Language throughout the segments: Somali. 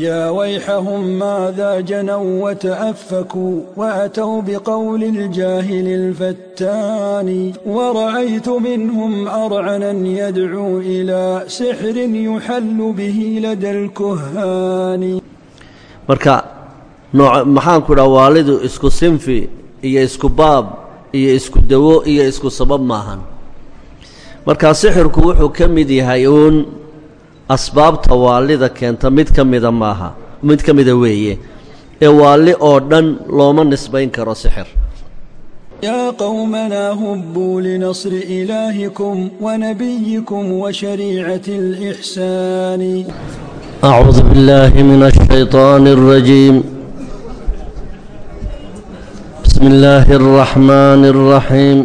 يا ويحهم ماذا جنوا وتأفكوا وأتوا بقول الجاهل الفتان ورأيت منهم أرعنا يدعو إلى سحر يحل به لدى الكهان مركا نوع محان والد اسكو سنفي إيا اسكو باب iyo isku dawo iyo isku sabab maahan marka sixirku wuxuu ka mid yahay uun asbaabta waalida keenta mid ka mida maaha mid ka mida weeye ee waalli oo dhan looma nisbayn karo sixir يا قومنا هبوا لنصر إلهكم ونبيكم وشريعة الإحسان أعوذ بالله من الشيطان الرجيم بسم الله الرحمن الرحيم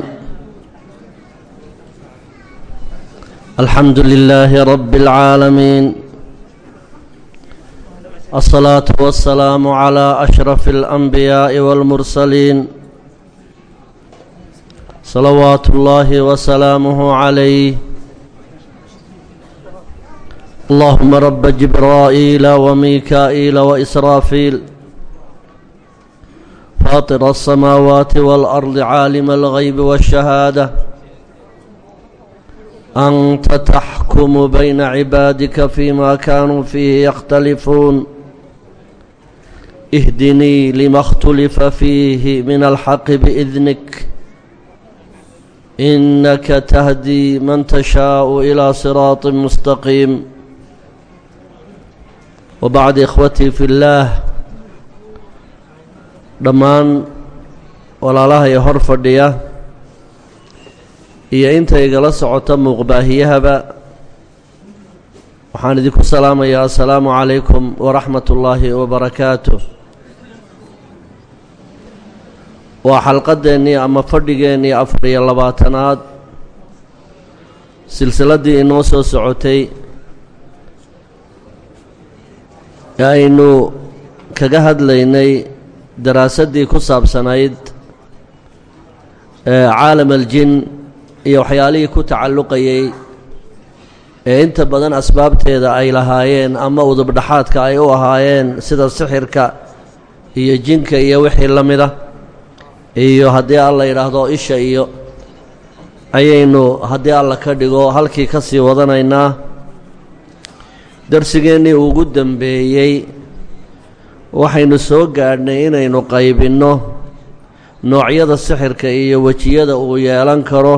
الحمد لله رب العالمين الصلاة والسلام على أشرف الأنبياء والمرسلين صلوات الله وسلامه عليه اللهم رب جبرائيل وميكائيل وإسرافيل فاطر السماوات والأرض عالم الغيب والشهادة أنت تحكم بين عبادك فيما كانوا فيه يختلفون اهدني لما اختلف فيه من الحق بإذنك إنك تهدي من تشاء إلى صراط مستقيم وبعد إخوتي في الله dhammaan walaalahay hor fadhiya iyo inta igala socota muuqbaahiyahaba waxaan idinku salaamayaa assalaamu calaykum waraxmat ullaahi wabarakaatuh. Waa xalqadeennii ama fadhigeennii afar iyo labaatanaad silsiladdii inoo soo socotay ee aynu kaga hadlaynay daraasaddii ku saabsanayd caalam aljin iyo waxyaalihii ku tacalluqayay ee inta badan asbaabteeda ay lahaayeen ama udubdhaxaadka ay u ahaayeen sida sixirka iyo jinka iyo wixii la mida iyo haddii alla yidhaahdo isha iyo ayaynu haddii alla ka dhigo halkii ka sii wadanaynaa darsigeennii ugu dembeeyey waxaynu soo gaadhnay inaynu qaybinno noocyada sixirka iyo wejiyada uu yeelan karo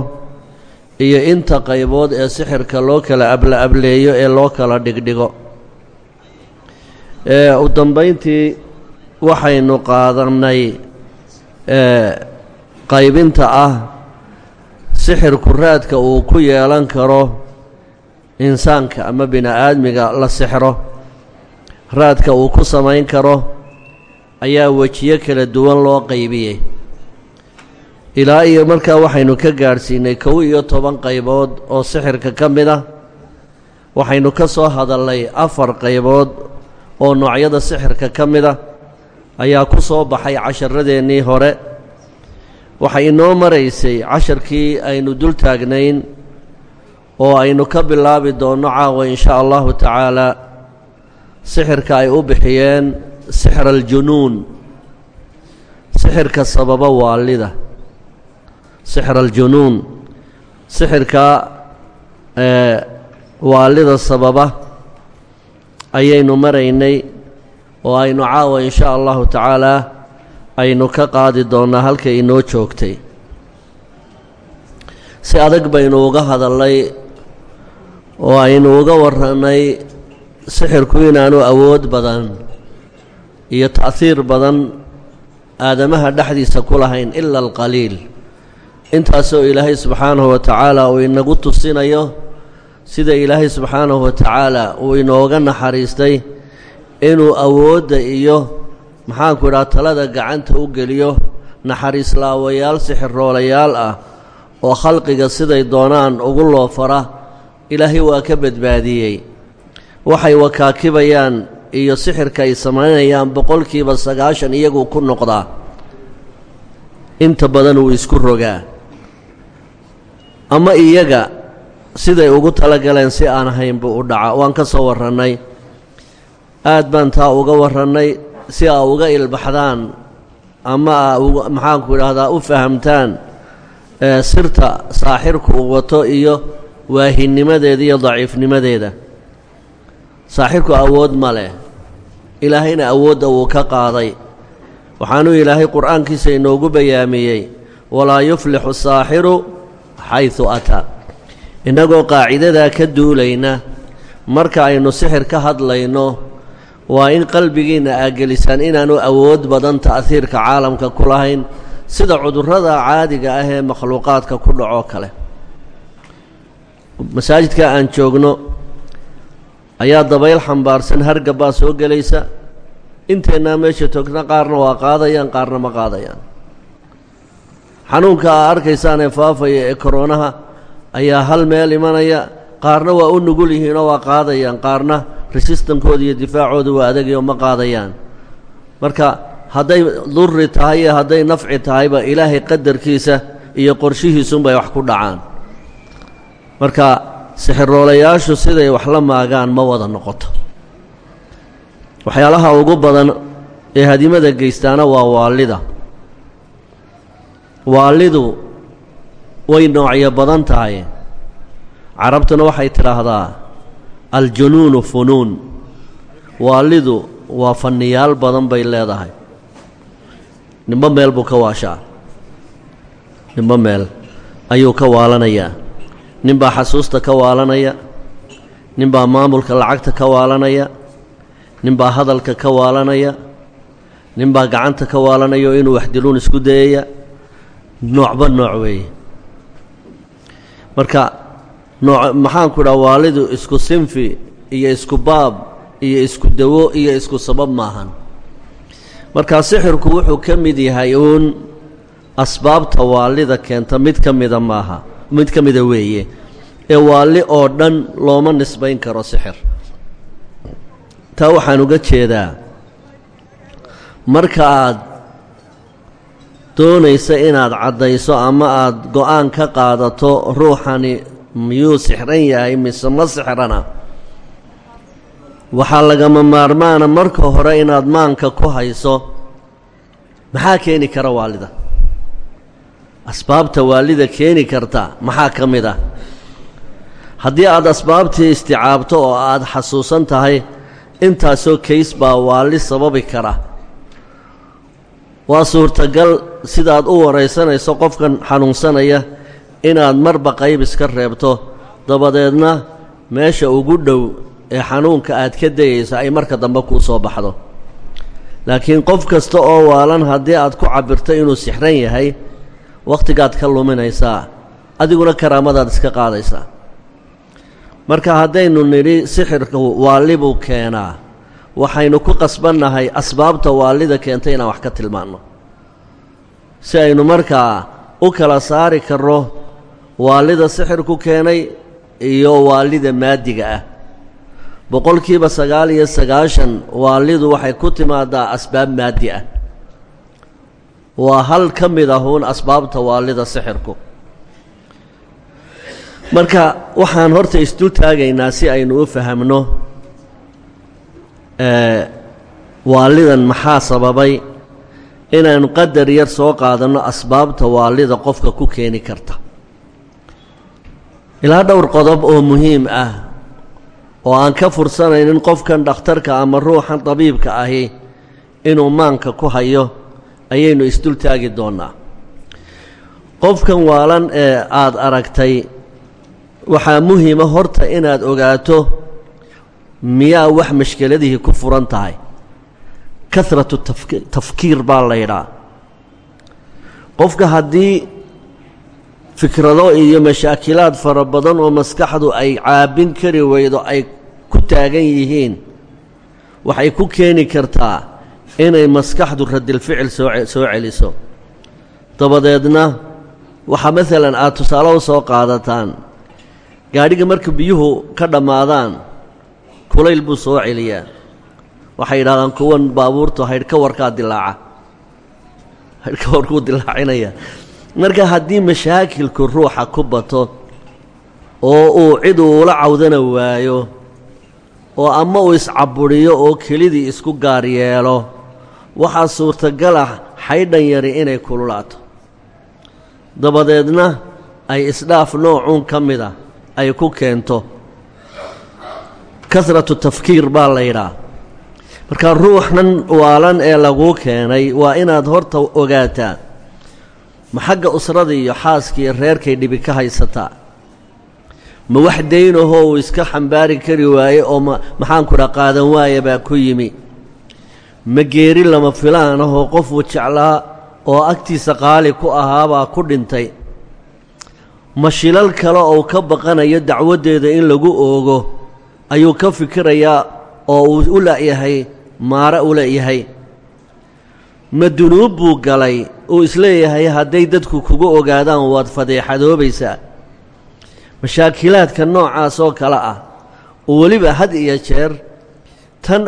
iyo inta qaybood ee sixirka loo kala abla ableeyo ee loo kala dhigdhigo. U dambayntii waxaynu qaadannay qaybinta ah sixirku raadka uu ku yeelan karo insaanka ama bini aadmiga la sixro raadka uu ku samayn karo ayaa wejiyo kala duwan loo qaybiyey. Ilaa iyo markaa waxaynu ka gaadhsiinay kow iyo toban qaybood oo sixirka ka mid ah waxaynu ka soo hadalnay afar qaybood oo noocyada sixirka ka mid ah ayaa ku soo baxay casharadeenii hore. Waxay inoo maraysay casharkii aynu dul taagnayn oo aynu ka bilaabi doonno caawa in shaa allahu tacaalaa sixirka ay u bixiyeen sixir aljunuun sixirka sababa waalida sixir aljunuun sixirka waalida sababa ayaynu maraynay oo aynu caawa in shaa allahu tacaalaa aynu ka qaadi doonnaa halkay inoo joogtay. Si adag baynu uga hadalnay oo aynu uga warrannay sixirku inaanu awood badan iyo ta'hiir badan aadamaha dhexdiisa ku lahayn ila alqaliil. Intaasoo ilaahay subxaanahu wa tacaala uu inagu tusinayo sida ilaahay subxaanahu wa tacaala uu inooga naxariistay inuu awoodda iyo maxaanku idhaha talada gacanta u geliyo naxariislaawayaal sixiroolayaal ah oo khalqiga siday doonaan ugu loofara ilaahay waa ka badbaadiyey waxay wakaakibayaan iyo sixirka ay samaynayaan boqolkiiba sagaashan iyagu ku noqdaa. Inta badan uu isku rogaa. Ama iyaga siday ugu talagaleen si aan ahayn buu u dhaca waan ka soo warrannay. Aad baan taa uga warrannay si aa uga ilbaxdaan ama aa maxaanku idhaahdaa u fahamtaan sirta saaxirku uu wato iyo waahinnimadeeda iyo daciifnimadeeda saaxirku awood ma leh. Ilaahayna awoodda wuu ka qaaday. Waxaanuu ilaahay qur'aankiisa inoogu bayaamiyey walaa yuflixu saaxiru xaysu ataa. Innagoo qaacidadaa ka duulayna marka aynu sixir ka hadlayno waa in qalbigiinna aa gelisaan inaanu awood badan ta'hiirka caalamka ku lahayn sida cudurrada caadiga ah ee makhluuqaadka ku dhacoo kale. Masaajidka aan joogno ayaa dabayl xambaarsan hargabbaa soo gelaysa. Inteennaa meesha toogna qaarna waa qaadayaan qaarna ma qaadayaan. Xanuunka aa arkaysaan ee faafaya ee koroonaha ayaa hal meel imanaya. Qaarna waa u nugul yihiinoo waa qaadayaan qaarna resistankooda iyo difaacooda waa adagayoo ma qaadayaan. Marka hadday durri tahay iyo hadday nafci tahayba ilaahay qadarkiisa iyo qorshihiisunbay wax ku dhacaan. Marka sixiroolayaashu siday wax la maagaan ma wada noqoto. Waxyaalaha ugu badan ee hadimada geystaana waa waallida waallidu way noocyo badan tahay. Carabtuna waxay tidhaahdaa aljunuunu funuun. Waallidu waa fanniyaal badan bay leedahay. Nimbo meel buu ka waashaa? Nimbo meel ayuu ka waalanayaa ninbaa xasuusta ka waalanaya ninbaa maamulka lacagta ka waalanaya ninbaa hadalka ka waalanaya ninbaa gacanta ka waalanaya oo inuu waxdiluun isku dayaya noocba nooc weeye. Marka nooc maxaanku idhaha waalidu isku sinfi iyo isku baab iyo isku dawo iyo isku sabab maahan. Markaa sixirku wuxuu ka mid yahay uun asbaabta waalida keenta mid ka mida maaha mid ka mida weeye. Ee waalli oo dhan looma nisbayn karo sixir. Taa waxaan uga jeedaa marka aad doonaysa inaad caddayso ama aad go'aan ka qaadato ruuxani miyuu sixran yahay mise ma sixrana waxaa lagama maarmaana marka hore inaad maanka ku hayso. Maxaa keeni kara waalida asbaabta waalida keeni karta maxaa ka mid ah? Haddii aad asbaabtii isticaabto oo aad xasuusan tahay intaasoo kays baa waalli sababi kara. Waa suurtagal sidaad u waraysanayso qofkan xanuunsanaya inaad marba qayb iska reebto. Dabadeedna meesha ugu dhow ee xanuunka aad ka dayaysa ay marka dambe kuu soo baxdo. Laakiin qof kasta oo waalan haddii aad ku cabbirto inuu sixran yahay wakhtigaad ka luminaysaa adiguna karaamadaad iska qaadaysaa marka haddaynu nidhi sixirka waalli buu keenaa. Waxaynu ku qasbannahay asbaabta waallida keentay inaan wax ka tilmaanno. Si aynu markaa u kala saari karro waallida sixirku keenay iyo waallida maadiga ah. Boqolkiiba sagaal iyo sagaashan waallidu waxay ku timaadaa asbaab maadi ah waa hal ka mid ahuun asbaabta waallida sixirku. Marka waxaan horta isdul taagaynaa si aynu u fahamno waalidan maxaa sababay inaynu qadar yar soo qaadanno asbaabta waalida qofka ku keeni karta. Ilaa dhowr qodob oo muhiim ah oo aan ka fursanaynin qofkan dhakhtarka ama ruuxan dabiibka ahi inuu maanka ku hayo ayaynu isdul taagi doonnaa. Qofkan waalan ee aad aragtay waxaa muhiima horta inaad ogaato miyaa wax mashkeladihii ku furan tahay. Karatu tafkiir baa laydhaa qofka haddii fikrado iyo mashaakilaad fara badan oo maskaxdu ay caabin kari weydo ay ku taagan yihiin waxay ku keeni kartaa inay maskaxdu radilficil soo celiso. Dabadeedna waxaa maalan aad tusaale u soo qaadataan gaadhiga marka biyuhu ka dhammaadaan kulayl buu soo celiyaa. Waxay yidhahdaan kuwan baabuurtu haydhka warkaa dilaaca haydhka warkuu dilaacinaya marka haddii mashaakilku ruuxa ku bato oo uu cid uula cawdana waayo oo ama uu iscaburiyo oo kelidii isku gaar yeelo waxaa suurtagal ah xaydhan yari inay kululaato. Dabadeedna ay isdhaaf noocuun ka mid a ay ku keento. Kasratu tafkiir baa la yidhaah marka ruuxnan waalan ee laguu keenay waa inaad horta ogaataa ma xagga usrada iyo xaaska iyo reerkay dhibi ka haysataa. Ma wax daynahoo uu iska xambaari kari waaye oo ma maxaanku dhaa qaadan waaya baa ku yimi ma geeri lama filaan ahoo qofuu jeclaa oo agtiisa qaali ku ahaabaa ku dhintay. Ma shilal kale ou ka baqanayo dacwaddeeda in lagu oogo ayuu ka fikirayaa oo uu u la'yahay maare u la'yahay. Ma dunuub buu galay uu is leeyahay hadday dadku kugu ogaadaan waad fadeexadoobaysaa. Mashaakilaadka noocaas oo kale ah oo weliba had iyo jeer tan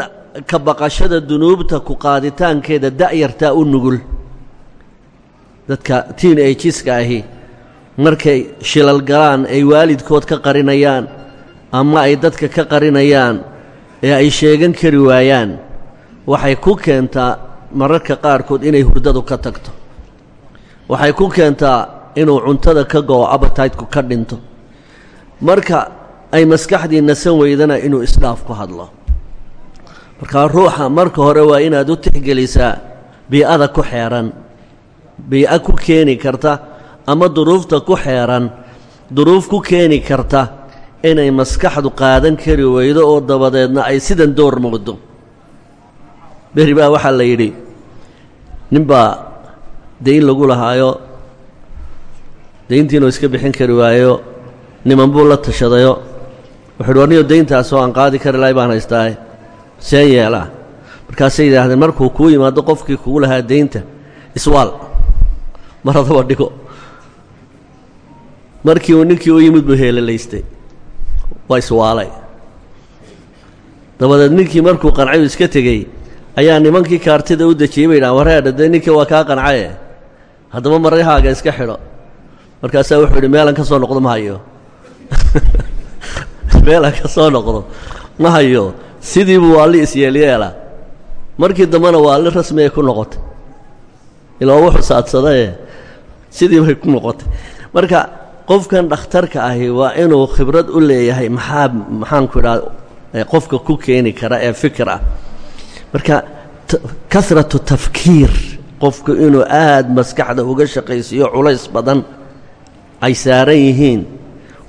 ka baqashada dunuubta ku qaaditaankeeda da'yartaa u nugul. Dadka tiin ajiska ahi markay shilal galaan ay waalidkood ka qarinayaan ama ay dadka ka qarinayaan ee ay sheegan kari waayaan waxay ku keentaa mararka qaarkood inay hurdadu ka tagto. Waxay ku keentaa inuu cuntada ka go'o abataytku ka dhinto. Marka ay maskaxdii nasan weydana inuu isdhaaf ku hadlo markaa ruuxa marka hore waa inaad u tixgelisaa bii'ada ku xeeran. Bii'o ku keeni karta ama duruufta ku xeeran. Duruuf ku keeni karta inay maskaxdu qaadan kari weydo oo dabadeedna ay sidan door moodo beri baa waxaa la yidhi ninbaa dayn lagu lahaayo dayntiinuu iska bixin kari waayo niman buu la tashadayo. Wuxu uhi warniyo dayntaasoo aan qaadi kari lahay baan haystaaye seen yeelaa. Markaasay markuu kuu yimaado qofkii kugu lahaa daynta iswaal. Maradaba dhigo. Markii uu ninkii u yimid buu heelalaystay. Waa iswaalay. Dabadeed ninkii markuu qancay iska tegey ayaa nimankii kaartida u dejiyey bay dhahan wareedha dee ninkii waa kaa qancaye? Haddaba marahaaga iska xidho. Markaasaa wuxuu yidhi meelan ka soo noqdo ma hayo. Meelan ka soo noqdo ma hayo sidiibuu waalli isyeelyeela markii dambena waalli rasmi ay ku noqotay. Ilaa wuxuu saadsadaye sidii ku noqotay. Marka qofkan dhakhtarka ahi waa inuu khibrad u leeyahay maxaa maxaanku idhaha qofka ku keeni kara ee fikir ah. Marka kasratu tafkiir qofku inuu aad maskaxda uga shaqaysiiyo culays badan ay saaran yihiin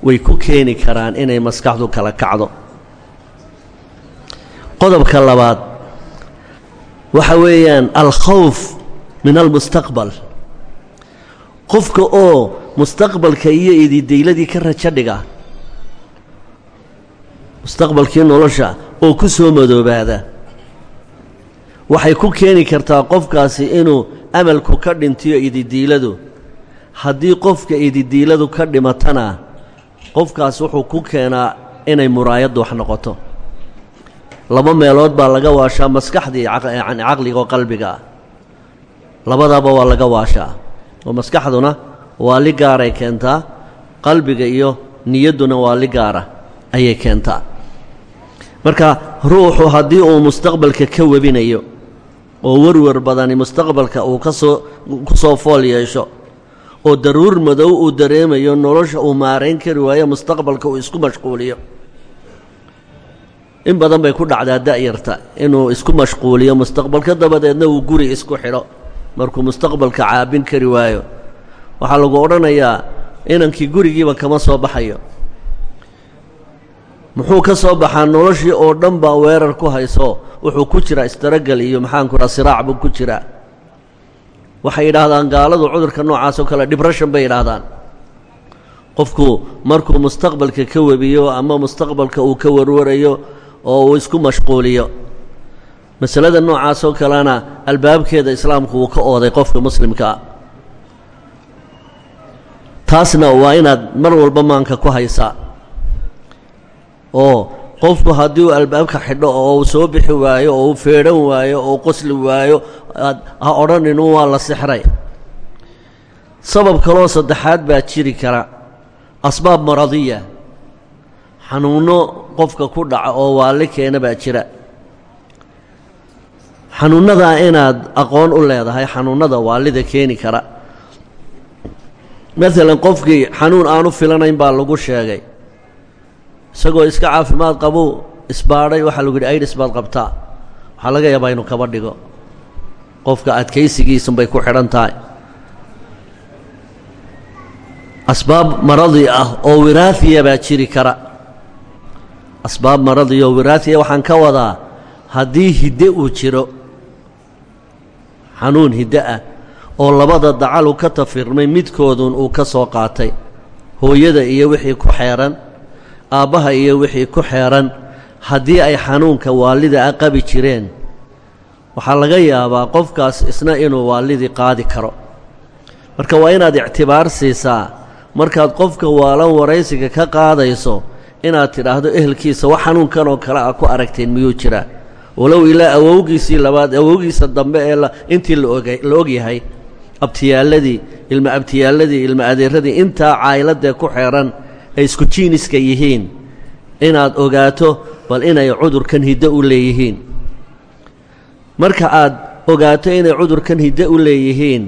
way ku keeni karaan inay maskaxdu kala kacdo qodobka labaad waxa weeyaan alkhawf min almustaqbal. Qofka oo mustaqbalka iyo ididayladii ka rajo dhiga mustaqbalkii nolosha oo ku soo madoobaada waxay ku keeni kartaa qofkaasi inuu amalku ka dhintiyo ididiiladu haddii qofka ididiiladu ka dhimatana qofkaas wuxuu ku keenaa inay muraayaddu wax noqoto laba meelood baa laga waashaa maskaxdii yacni caqliga oo qalbiga. Ah labadaaba waa laga waashaa. Oo maskaxduna waa li gaaray keentaa qalbiga iyo niyadduna waa li gaara ayay keentaa. Marka ruuxu haddii uu mustaqbalka ka webinayo oo werwer badani mustaqbalka uu ka soo ku soo fool yeesho oo daruur madow uu dareemayo nolosha uu maarayn kari waayo mustaqbalka uu isku mashquuliyo in badan bay ku dhacdaa da'yarta inuu isku mashquuliyo mustaqbalka dabadeedna uu guri isku xidho. Markuu mustaqbalka caabin kari waayo waxaa lagu odhanayaa inankii gurigiiba kama soo baxayo. Muxuu ka soo baxaa noloshii oo dhan baa weerar ku hayso wuxuu ku jiraa istaragal iyo maxaanku dhaha siraac buu ku jiraa. Waxay yidhaahdaan gaaladu cudurka noocaasoo kale dhibrashan bay yidhaahdaan. Qofku markuu mustaqbalka ka webiyo ama mustaqbalka uu ka warwarayo oo uu isku mashquuliyo. Masalada noocaasoo kalena albaabkeeda islaamku wuu ka ooday qofka muslimkaa taasna waa inaad mar walba maanka ku haysaa oo qofku haddii uu albaabka xidho oo uu soo bixi waayo oo uu feedhan waayo oo qosli waayo ha odhaninu waa la sixray. Sabab kaloo saddexaad baa jiri kara. Asbaab maradiya xanuunno qofka ku dhaca oo waalli keena baa jira. Xanuunnadaa inaad aqoon u leedahay xanuunnada waallida keeni kara. Maalan qofkii xanuun aanu filanayn baa lagu sheegay. Isagoo iska caafimaad qabuu isbaadhay waxaa lagu yidhi aidhis baad qabtaa. Waxaa laga yaabaa inuu kaba dhigo. Qofka adkaysigiisunbay ku xidhan tahay. Asbaab maradi ah oo wiraahiya baa jiri kara asbaab maradi oo wiraahiya waxaan ka wadaa haddii hidde uu jiro xanuun hidde ah oo labada dacalu ka tafirmay midkoodun uu ka soo qaatay hooyada iyo wixii ku xeeran aabbaha iyo wixii ku xeeran haddii ay xanuunka waalida a qabi jireen waxaa laga yaabaa qofkaas isna inuu waalidii qaadi karo. Marka waa inaad ictibaar siisaa markaad qofka waalan waraysiga ka qaadayso inaad tidhaahdo ehelkiisa wax xanuunkan oo kale a ku aragteen miyuu jiraa? Walow ilaa awowgiisii labaad awowgiisa dambe ee intii la og yahay abtiyaalladii ilma abtiyaalladii ilma adeeradii intaa caayiladee ku xeeran ay isku jiiniska yihiin. Inaad ogaato bal inay cudurkan hiddo u leeyihiin. Marka aad ogaato inay cudurkan hiddo u leeyihiin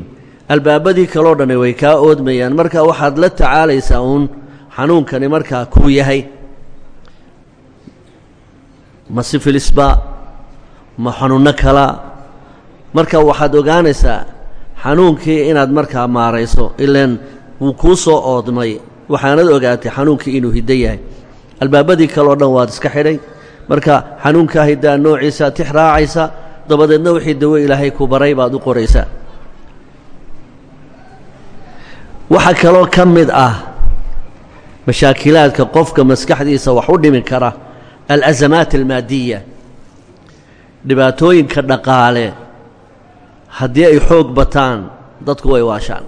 albaabadii kaloo dhanni way kaa oodmayaan. Marka waxaad la tacaalaysaa uun xanuunkani markaa kuu yahay ma sifilisba ma xanuunno kala. Marka waxaad ogaanaysaa xanuunkii inaad markaa maarayso ilaan wuu kuu soo oodmay. Waxaanad ogaatay xanuunkii inuu hiddo yahay. Albaabadii kaleo dhan waad iska xidhay. Marka xanuunkaa hiddaa noociisa tix raacaysa dabadeedna wixii dawo ilaahay ku baray baad u qoraysaa. Waxaa kaloo ka mid ah mashaakilaadka qofka maskaxdiisa wax u dhimi kara alazamaat almaadiya dhibaatooyinka dhaqaale haddii ay xoog bataan dadku way waashaan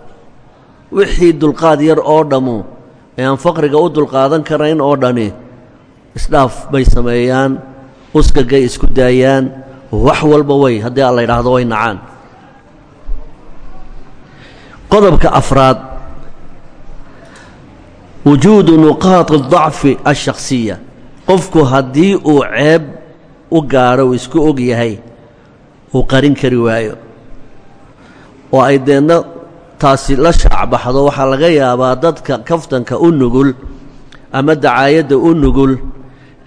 wixii dulqaad yar oo dhammu ee aan faqriga u dulqaadan karayn oo dhani isdhaaf bay sameeyaan uskagay isku daayaan wax walba way haddii aan la yidhaahdo way nacaan qodobka afraad wujuudu nuqaati dacfi alshakhsiya qofku haddii uu ceeb u gaaro uu isku og yahay uu qarin kari waayo. Oo ay deedna taasi la shaacbaxdo waxaa laga yaabaa dadka kaftanka u nugul ama dacaayadda u nugul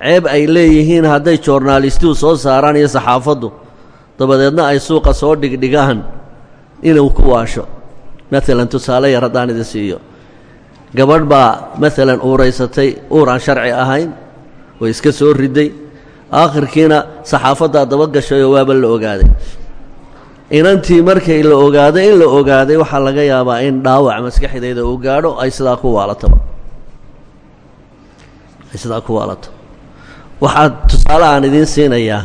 ceeb ay leeyihiin hadday joornaalistihu soo saaraan iyo saxaafaddu. Dabadeedna ay suuqa soo dhigdhigaan inuu ku waasho. Maalan tusaale yar haddaan idin siiyo. Gabadh baa maalan uuraysatay uuraan sharci ahayn way iska soo riday. Aakhirkiina saxaafaddaa daba gashayoo waaba la ogaaday. Inantii markay la ogaaday in la ogaaday waxaa laga yaabaa in dhaawac maskaxdeeda uu gaadho ay sidaa ku waalataba ay sidaa ku waalato. Waxaa tusaale aan idiin siinayaa.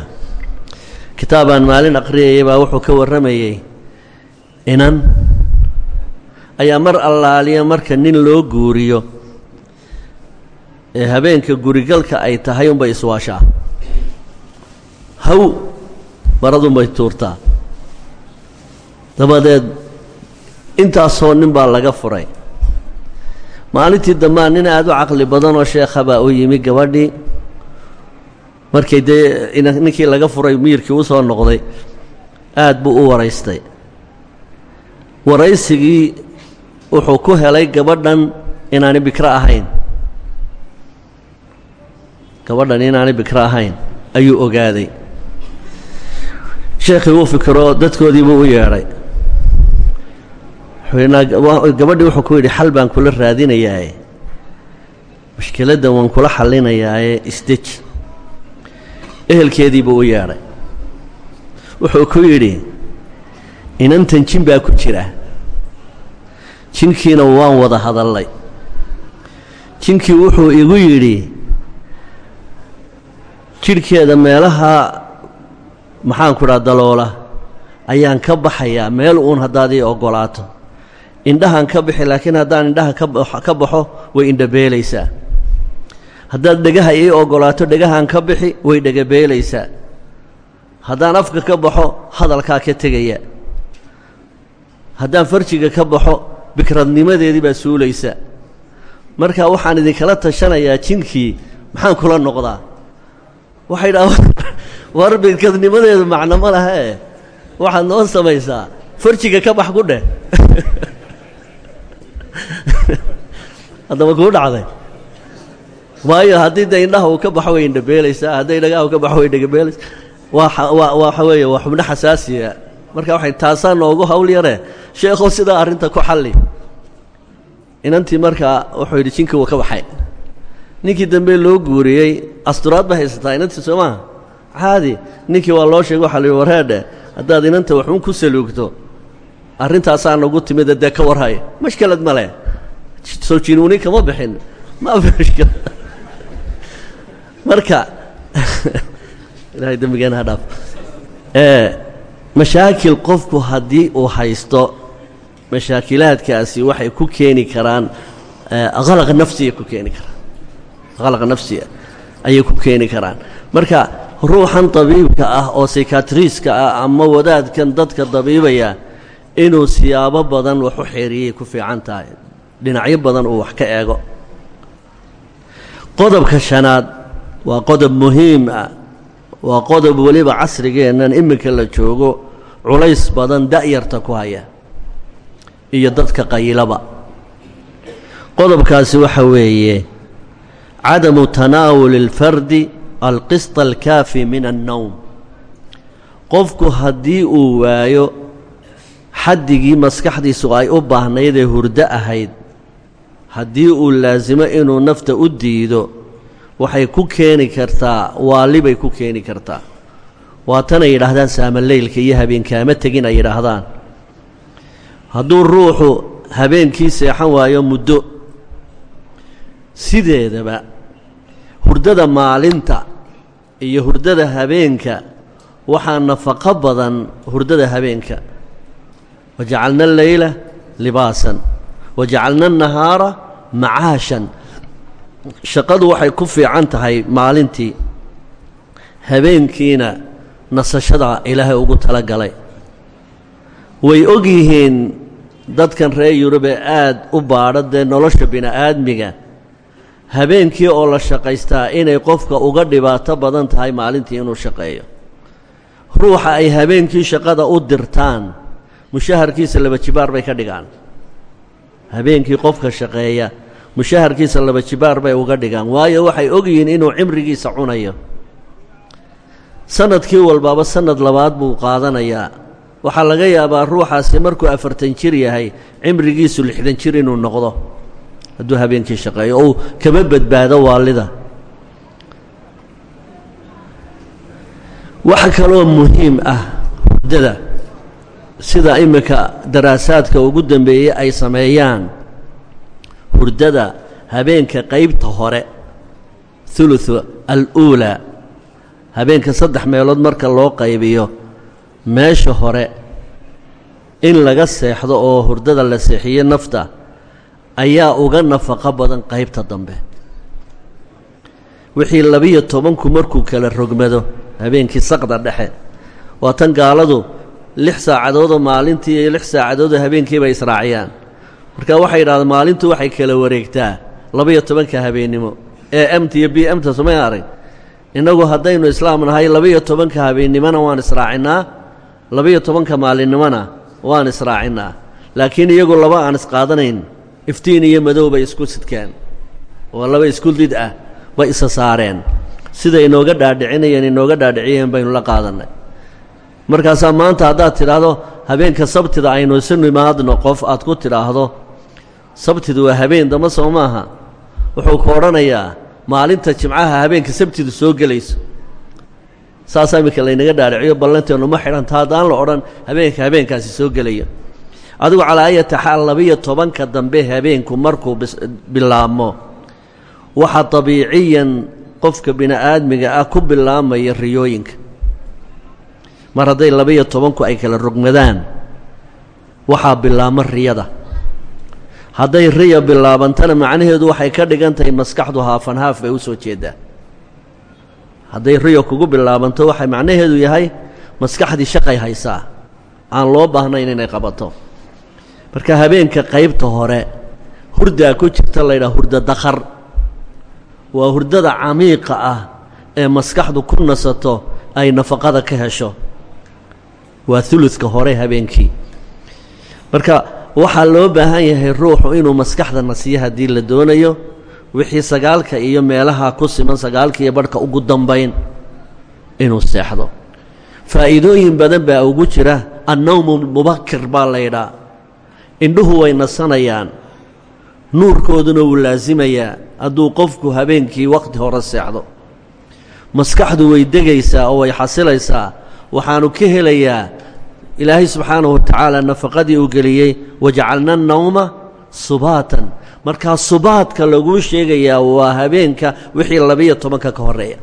Kitaabaan maalin aqriyayay baa wuxuu ka warramayey inan ayaa mar allaaliya marka nin loo guuriyo ee habeenka gurigalka ay tahay unbay iswaashaa. Haw maradunbay tuurtaa. Dabadeed intaasoo nin baa laga furay. Maalintii dambaa nin aad u caqli badanoo sheekha baa u yimi gabadhii. Markay dee ninkii laga furay miirkii u soo noqday aad buu u waraystay. Waraysigii wuxuu ku helay gabadhan inaanay bikro ahayn gabadhan inaanay bikro ahayn ayuu ogaaday. Sheekhii wuu fikiro dadkoodiibuu u yeedhay. Gabadhii wuxuu ku yidhi xal baan kula raadinayaaye. Mushkiladdan waan kula xallinayaaye isdeji ehelkeediibuu u yeedhay. Wuxuu ku yidhi inantan jin baa ku jira. Jinkiina waan wada hadallay. Jinkii wuxuu igu yidhi jidhkeeda meelaha maxaanku dhaa daloola ayaan ka baxayaa meel uun haddaad ii oggolaato indhahaan ka bixi laakiin haddaan indhaha ka baxo way indhabeelaysaa haddaad dhegaha ii oggolaato dhegahaan ka bixi way dhegabeelaysaa. Haddaan afka ka baxo hadalkaa ka tegaya. Haddaan farjiga ka baxo bikradnimadeedii baa suulaysa marka waxaan idinkala tashanayaa jinkii maxaan kula noqdaa waxay dhahaan war bikradnimadeedu macno ma laha e waxaad noo samaysaa farjiga ka bax ku dheh. Haddaba kuu dhacday. Waayo haddii de indhaha uu ka baxo way indhabeelaysaa hadday dhagaha uu ka baxo way indhagabeelaysaa waa waxa weeye waa xubno xasaasiya marka waxay taasaa noogu hawl yare. Sheekhow sidaa arrinta ku xalli. Inantii markaa wuxuu yidhi jinkii wuu ka baxay ninkii dambe loo guuriyey asturaad ba haysataa inantii soo maaha caadi ninkii waa loo sheegay waxa la yidhi wareedhe haddaad inanta waxuun ku saluugto arrintaasaa nagu timida dee ka warhay mashkelad ma leh. Soo jinuuni kama bixin. Ma mashkil marka ilahay dembigeena ha dhaaf. Mashaakil qofku haddii uu haysto mashaakilaadkaasi waxay ku keeni karaan qalaq nafsiya ku keeni karaan qalaq nafsiya ayay ku keeni karaan. Marka ruuxan dabiibka ah oo saykatriiska ah ama wadaadkan dadka dabiibaya inuu siyaabo badan wax u xeeriyey ku fiican tahay. Dhinacyo badan uu wax ka eego. Qodobka shanaad waa qodob muhiim ah. Waa qodob weliba casrigeennan iminka la joogo culays badan da'yarta ku haya iyo dadka qayilaba qodobkaasi waxa weeye cadamu tanaawuli اlfardi alqisط alkaafi min annowm qofku haddii uu waayo xaddigii maskaxdiisu ay u baahnayd ee hurdo ahayd haddii uu laasimo inuu nafta u diido waxay ku keeni kartaa waali bay ku keeni kartaa waa tanay yidhaahdaan saamaleylka iyo habeenkaama tegin ay yidhaahdaan hadduu ruuxu habeenkii seexan waayo muddo sideedaba hurdada maalinta iyo hurdada habeenka waxaa nafaqo badan hurdada habeenka. Wajacalna alleyla libaasan. Wajacalna annahaara macaashan. Shaqadu waxay ku fiican tahay maalintii. Habeenkiina nasashada ilaahay ugu tala galay. Way og yihiin dadkan reer yurub ee aad u baadha dee nolosha bini'aadmiga habeenkii oo la shaqaystaa inay qofka uga dhibaato badan tahay maalintii inuu shaqeeyo. Ruuxa ay habeenkii shaqada u dirtaan mushaharkiisa laba jibaar bay ka dhigaan. Habeenkii qofka shaqeeya mushaharkiisa laba jibaar bay uga dhigaan. Waayo waxay og yihiin inuu cimrigiisa cunayo. Sanadkii walbaaba sanad labaad buu qaadanayaa. Waxaa laga yaabaa ruuxaasi markuu afartan jir yahay cimrigiisu lixdan jir inuu noqdo hadduu habeenkii shaqeeyo ou kama badbaado waalida. Waxa kaloo muhiim ah hurdada sida iminka daraasaadka ugu dambeeyey ay sameeyaan. Hurdada habeenka qaybta hore uluثu al-uulaa habeenka saddex meelood marka loo qaybiyo meesha hore in laga seexdo oo hurdada la seexiyo nafta ayaa uga nafaqo badan qaybta dambe. Wixii labiyo tobanku markuu kala rogmado habeenkii saqda dhexe waa tan gaaladu lix saacadoodoo maalintii iyo lix saacadoodoo habeenkii bay israaciyaan. Marka waxay yidhahdeen maalintu waxay kala wareegtaa labiyo tobanka habeennimo ee emta iyo b emta sumay arag innagu haddaynu islaam nahay labiyo tobanka habeennimona waan israacinnaa labiyo tobanka maalinnimona waan israacinnaa laakiin iyagu laba aan isqaadanayn iftiin iyo madow bay isku sidkeen. Oo laba isku did ah bay isa saareen. Sida inooga dhaadhicinayeen inooga dhaadhiciyeen baynu la qaadannay. Markaasaa maanta haddaad tidhaahdo habeenka sabtida aynu isu nimaadno qof aad ku tidhaahdo. Sabtidu waa habeen damba soo maaha. Wuxuu ku odhanayaa maalinta jimcaha habeenka sabtidu soo gelayso. Saasaa iminka laynaga dhaadhiciyo ballanteennu ma xidhanta haddaan la odhan habeenka habeenkaasi soo gelaya adigu calaa ayata xaal labiyo tobanka dambe habeenku markuu bilaabmo waxaa dabiiciyan qofka bini'aadmiga ah ku bilaabmaya riyooyinka. Mar hadday labiyo tobanku ay kala rogmadaan waxaa bilaabma riyada. Hadday riya bilaabantana macnaheedu waxay ka dhigan tahay maskaxdu haafan haaf bay u soo jeeddaa hadday riyo kugu bilaabanto waxay macnaheedu yahay maskaxdii shaqay haysaa. Aan loo baahnayn inay qabato marka habeenka qaybta hore hurdaa ku jirta laydhaha hurda dakhar. Waa hurdada camiiqa ah ee maskaxdu ku nasato ay nafaqada ka hesho. Waa uludka hore habeenkii. Marka waxaa loo baahan yahay ruuxu inuu maskaxda nasiyo haddii la doonayo wixii sagaalka iyo meelaha ku siman sagaalka iyo barhka ugu dambayn inuu seexdo. Faa'iidooyin badan baa ugu jira annowmu mubakir baa laydhaa indhuhu way nasanayaan nuurkooduna wuu laasimayaa. Hadduu qofku habeenkii wakhti hore seexdo. Maskaxdu way degaysaa oo way xasilaysaa. Waxaanu ka helayaa ilaahay subxaanahu wa tacaala nafaqadii uu geliyey wajacalna nawma subaatan. Markaa subaadka laguu sheegayaa waa habeenka wixii labiyo tobanka ka horreeya.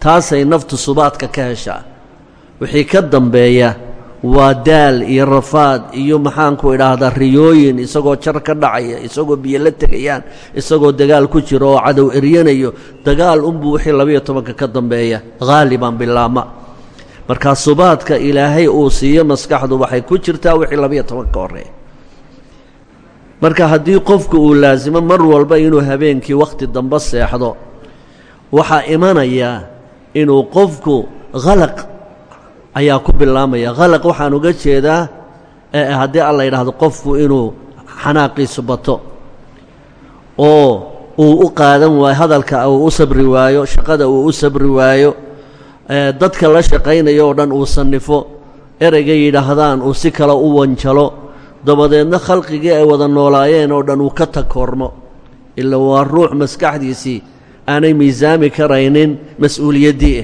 Taasay naftu subaadka ka heshaa. Wixii ka dambeeya waa daal iyo rafaad iyo maxaanku idhaahdaa riyooyin isagoo jar ka dhacaya isagoo biyo la tegayaan isagoo dagaal ku jiro oo cadow eryanayo dagaal unbuu wixii labiyo tobanka ka dambeeya. Haaliban bilaama. Markaa subaadka ilaahay uu siiyo maskaxdu waxay ku jirtaa wixii labiyo tobanka ka horreeya. Marka haddii qofku uu laasimo mar walba inuu habeenkii wakhti dambe seexdo waxaa imanaya inuu qofku khalaq ayaa ku bilaamaya khalaq waxaan uga jeedaa haddii alla yidhaahdo qofku inuu xanaaqiisu bato oo uu u qaadan waayo hadalka uu u sabri waayo shaqada uu u sabri waayo dadka la shaqaynayo oo dhan uu sannifo ereyga yidhaahdaan uu si kale u wanjalo dabadeedna khalqigii ay wada noolaayeen oo dhan uu ka takoormo. Ila waa ruux maskaxdiisii aanay miisaami karaynin mas'uuliyaddii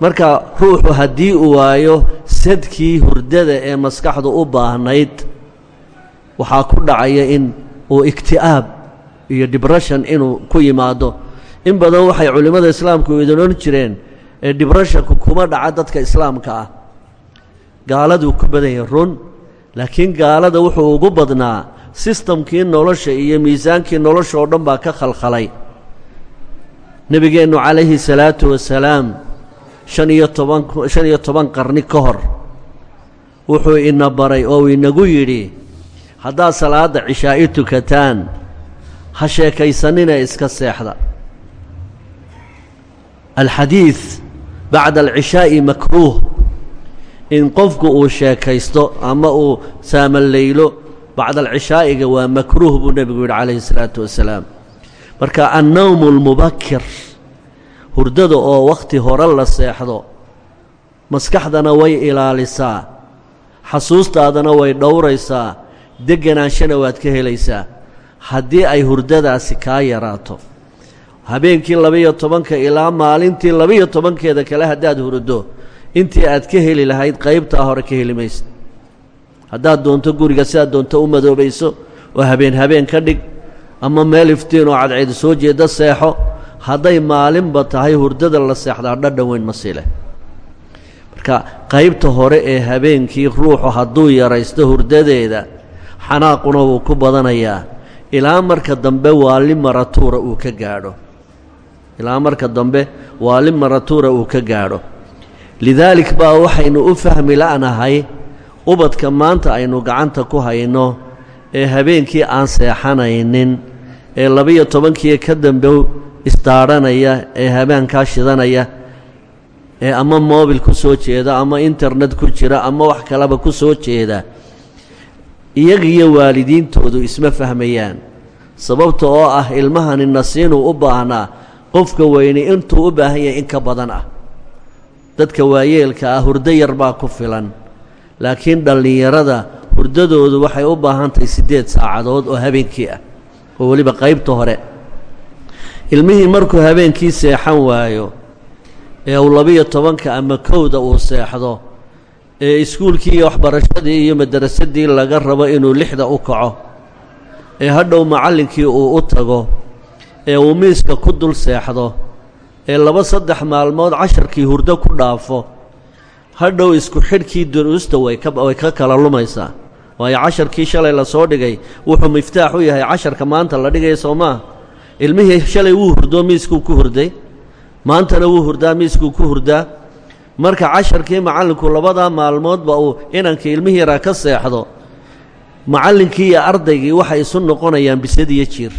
marka ruuxu haddii uu waayo sadkii hurdada ee maskaxdu u baahnayd waxaa ku dhacaya in uu ikti'aab iyo dibression inuu ku yimaado. In badan waxay culimmada islaamku idin odhan jireen ee dibreshanku kuma dhaca dadka islaamka ah. Gaaladuu ku badan yahay run laakiin gaalada wuxuu ugu badnaa sistamkii nolosha iyo miisaankii nolosha oo dhan baa ka khalkhalay. Nebigeennu calayhi salaatu wasalaam shan iyo toban shan iyo toban qarni ka hor wuxuu ina baray oo inagu yidhi haddaad salaadda cishaa'i tukataan ha sheekaysanina iska seexda. Alxadiid bacda alcishaa'i makruuh in qofku uu sheekaysto ama uu saamaleylo bacda alcishaa'iga waa makruuh buu nebigu yidhi calayhi isalaatu wasalaam. Marka annowmu almubakir hurdada oo wakhti hore la seexdo maskaxdana way ilaalisaa xasuustaadana way dhowraysaa degganaanshana waad ka helaysaa. Haddii ay hurdadaasi kaa yaraato habeenkii labaiyo tobanka ilaa maalintii labaiyo tobankeeda kale haddaad hurdo intii aad ka heli lahayd qaybtaa hore ka heli maysa. Haddaad doonto guriga sidaad doonto u madoobayso oo habeen habeen ka dhig ama meel iftiin oo cadceed soo jeedda seexo hadday maalinba tahay hurdada la seexdaa dhadhan weyn ma sii leh. Marka qaybta hore ee habeenkii ruuxu hadduu yaraysto hurdadeeda xanaaquna wuu ku badanayaa. Ilaa marka dambe waali maratuura uu ka gaadho. Ilaa marka dambe waali maratuura uu ka gaadho. Lidaalik baa waxaynu u fahmi la'nahay ubadka maanta aynu gacanta ku hayno ee habeenkii aan seexanaynin ee labiyo tobankii ka dambe isdaadhanaya ee habeenkaa shidanaya ee ama mobil ku soo jeeda ama internet ku jira ama wax kaleba ku soo jeeda iyaga iyo waalidiintoodu isma fahmayaan. Sababta oo ah ilmahani nasiinuu u baahnaa qofka weyni intuu u baahan yahay in ka badan ah. Dadka waayeelka ah hurdo yar baa ku filan. Laakiin dhallinyarada hurdadoodu waxay u baahan tahay siddeed saacadood oo habeenkii ah oo weliba qaybta hore ilmihii markuu habeenkii seexan waayo ee uu labiyo tobanka ama kowda uu seexdo ee iskuulkii iyo waxbarashadii iyo madarasadii laga rabo inuu lixda u kaco ee hadhow macallinkii uu u tago ee uu miiska ku dul seexdo ee laba saddex maalmood casharkii hurdo ku dhaafo hadhow isku xidhkii duruusta way ka kala lumaysaa. Waayo casharkii shalay la soo dhigay wuxuu miftaax u yahay casharka maanta la dhigaya soo maa ilmihii shalay wuu hurdoo miiskuu ku hurday. Maantana wuu hurdaa miiskuu ku hurdaa. Marka casharkii macallinku labadaa maalmoodba uu inankii ilmihii yaraa ka seexdo macallinkii iyo ardaygii waxay isu noqonayaan bisad jiir.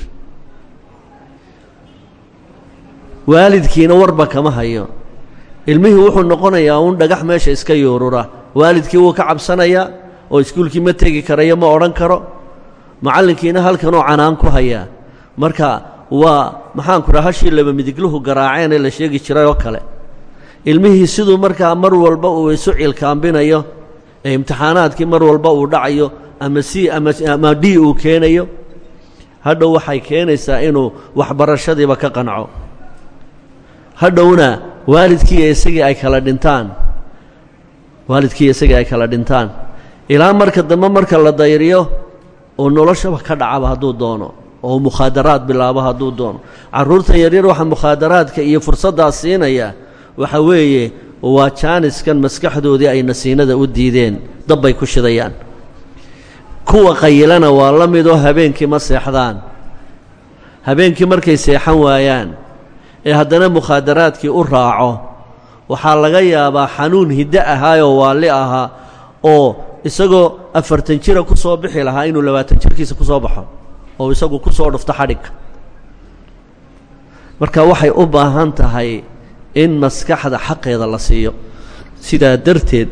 Waalidkiina warba kama hayo. Ilmihii wuxuu noqonayaa uun dhagax meesha iska yuurura waalidkii wuu ka cabsanayaa oo iskuulkii ma tegi karayo ma odhan karo. Macallinkiina halkanoo canaan ku hayaa. Marka waa maxaanku dhaha hashii laba midigluhu garaaceenee la sheegi jiray oo kale. Ilmihii siduu markaa mar walba uu isu cilkaambinayo ee imtixaanaadkii mar walba uu dhacayo ama c ama d uu keenayo hadhow waxay keenaysaa inuu waxbarashadiiba ka qanco. Hadhowna waalidkiiyo isagii ay kala dhintaan. Waalidkiiyo isagii ay kala dhintaan. Ilaa marka dambe marka la dayriyo oo noloshaba ka dhacaba hadduu doono oo mukhaadaraad bilaabo hadduu doono. Carruurtan yaryar waxaa mukhaadaraadka iyo fursaddaas siinaya waxa weeye waa jaaniskan maskaxdoodii ay nasiinada u diideen dabbay ku shidayaan. Kuwa qayilana waa la midoo habeenkii ma seexdaan. Habeenkii markay seexan waayaan ee haddana mukhaadaraadkii u raaco waxaa laga yaabaa xanuun hiddo ahaayoo waalli ahaa oo isagoo afartan jira ku soo bixi lahaa inuu labaatan jirkiisa ku soo baxo oo isagu ku soo dhufto xadhigga marka waxay u baahan tahay in maskaxda xaqeeda la siiyo. Sidaa darteed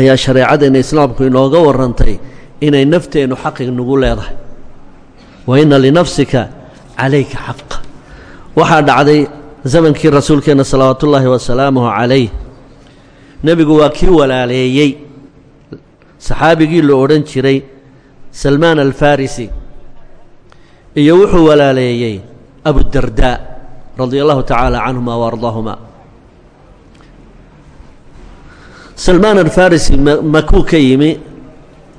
ayaa shareecadeenna islaamku inooga warrantay inay nafteennu xaqi nagu leedahay. Wa inna linafsika calayka xaqa. Waxaa dhacday zamankii rasuulkeenna salawaatullaahi wasalaamuhu calayh. Nebigu waa kii walaaleeyey. Saxaabigii la odhan jiray salmaan alfarisi iyo wuxuu walaaleeyey abudardaa radia allahu tacaala canhuma wa ardaahuma. Salmaan alfarisi makuu ka yimi.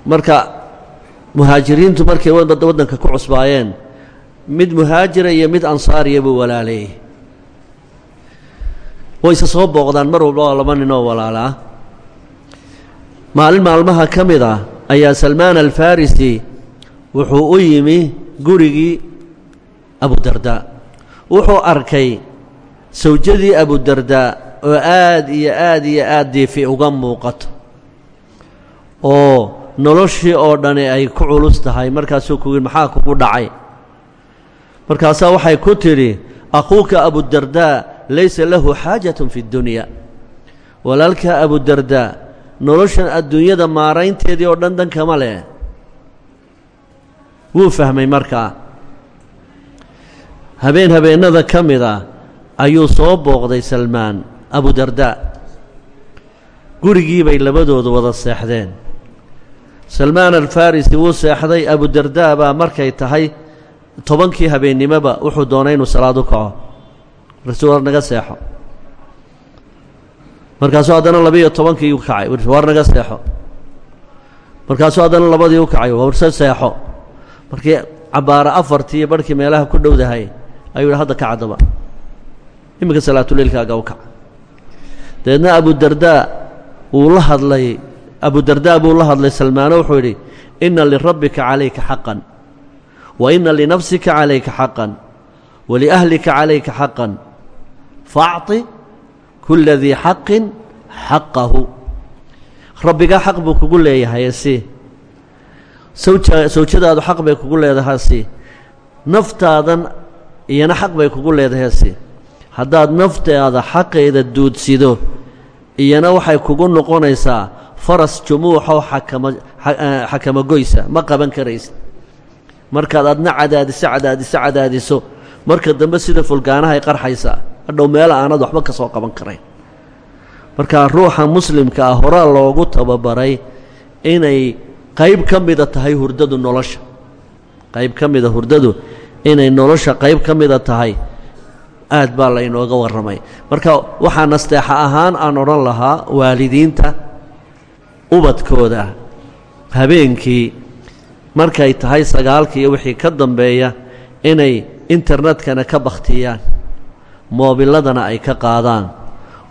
Marka muhaajiriintu markay waddanka ku cusbaayeen mid muhaajira iyo mid ansaariya buu walaaleeyey. Wayse soo booqdaan mar walba oo laba ninoo walaalaa. Maalin maalmaha ka mid ah ayaa salmaan alfarisi wuxuu u yimi gurigii abudardaa wuxuu arkay sawjadii abudardaa oo aad iyo aad iyo aad diifi uga muuqato oo noloshii oo dhani ay ku culus tahay. Markaasuu ku yidhi maxaa kugu dhacay? Markaasaa waxay ku tidhi akhuuka abudardaa laysa lahu xaajatun fi اddunya walaalka abudardaa noloshan adduunyada maaraynteedii oo dhan dankama leh wuu fahmay markaa. Habeen habeennada ka mid a ayuu soo booqday salmaan abudardaa gurigii bay labadoodu wada seexdeen. Salmaan alfarisi wuu seexday abudardaa baa markay tahay tobankii habeennimoba wuxuu doonay inuu salaad u kaco. Markaasuu war naga seexo. Markaasuu haddana labiiyo tobankii u kacay war naga seexo. Markaasuu haddana labadii u kacay warse seexo markii cabbaaro afartii barhkii meelaha ku dhowdahay ayuu hadda kacdaba iminka salaatuleilkaaga u kac. Dabeedna abudardaa wuu la hadlay abudardaa buu la hadlay salmaano wuxuu yidhi inna lirabbika calayka xaqan wa inna linafsika calayka xaqan waliahlika calayka xaqan faacطi kula dii xaqin xaqahu. Rabbigaa xaq buu kugu leeyahay si sawjadaadu xaq bay kugu leedahay si. Naftaadan iyana xaq bay kugu leedahay si. Haddaad naftaada xaqeeda duudsido iyana waxay kugu noqonaysaa faras jumuuxoo xakama goysa ma qaban karaysa markaad adna cadaadiso cadaadiso cadaadiso marka dambe sida fulgaanahay qarxaysaa hadhow meel aanad waxba ka soo qaban karayn. Marka ruuxa muslimka ah horaa loogu tababaray inay qayb ka mida tahay hurdadu nolosha. Qayb ka mida hurdadu inay nolosha qayb ka mida tahay aad baa laynooga warramay. Marka waxaa nasteexa ahaan aan odhan lahaa waalidiinta ubadkooda habeenkii markay tahay sagaalkii iyo wixii ka dambeeya inay internetkana ka bakhtiyaan moobiladana ay ka qaadaan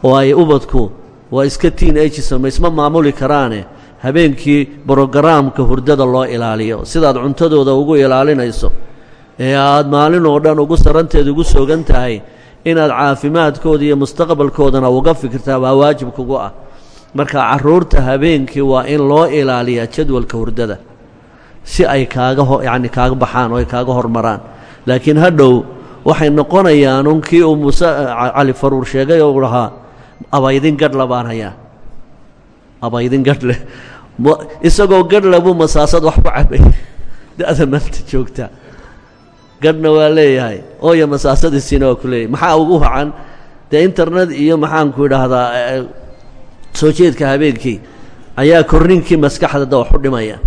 oo ay ubadku waa iska tiin agesama isma maamuli karaane habeenkii brogaraamka hurdada loo ilaaliyo. Sidaad cuntadooda ugu ilaalinayso ee aad maalin oo dhan ugu saranteeda ugu soogan tahay inaad caafimaadkooda iyo mustaqbalkoodana uga fikirtaa waa waajib kugu ah. Marka carruurta habeenkii waa in loo ilaaliyaa jadwalka hurdada si ay kaaga yacni kaaga baxaan oo ay kaaga hormaraan. Laakiin hadhow waxay noqonayaan un kii uu muuse cali faruur sheegay oo u dhahaa abaydin gadhla baan hayaa abaydin gadhleh isagoo gadhla buu masaasad wax ku cabay. Da-da maanta joogta. Gadhna waa leeyahay. Ooya masaasadiisiina waa ku leeyahay. Maxaa ugu wacan? Dee internet iyo maxaanku idhaahdaa soo jeedka habeenkii ayaa korninkii maskaxda da wax u dhimaya.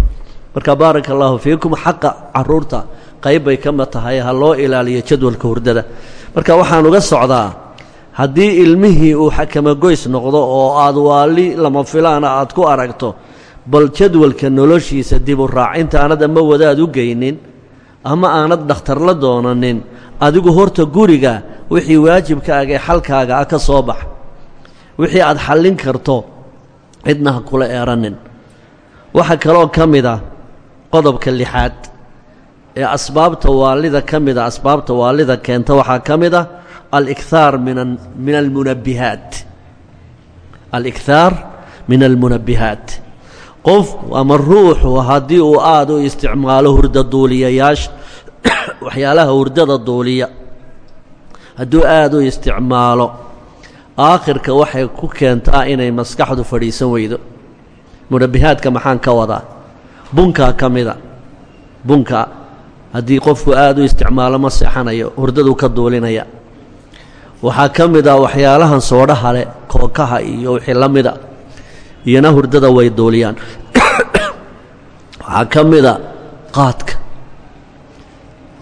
Marka baaraka allaahu fiikum xaqa carruurta qayb bay kama tahay ha loo ilaaliyo jadwalka hurdada. Marka waxaan uga socdaa haddii ilmihii uu xakamagoys noqdo oo aad waali lama filaana aad ku aragto bal jadwalka noloshiisa dib u raacinta aanad ama wadaad u geynin ama aanad dhakhtar la doonanin adigu horta guriga wixii waajibkaaga ee xalkaaga ah ka soo bax. Wixii aad xallin karto cidna ha kula eeranin. Waxaa kaloo ka mid ah qodobka lixaad ee asbaabta waalida ka mida asbaabta waalida keenta waxaa ka mid ah alikhaar min almunabbihaat alikhaar min almunabbihaat qof ama ruuxu haddii uu aad u isticmaalo hurda duuliyayaasha waxyaalaha hurdada duuliya hadduu aad u isticmaalo aakhirka waxay ku keentaa inay maskaxdu fadhiisan weydo munabbihaadka maxaan ka wadaa bunkaa ka mida bunka haddii qofku aad u isticmaalo ma seexanayo hurdaduu ka duulinaya waxaa ka mid ah waxyaalahan soodhaha leh kookaha iyo wixii la mida iyona hurdada way duuliyaan waxaa ka mida qaadka.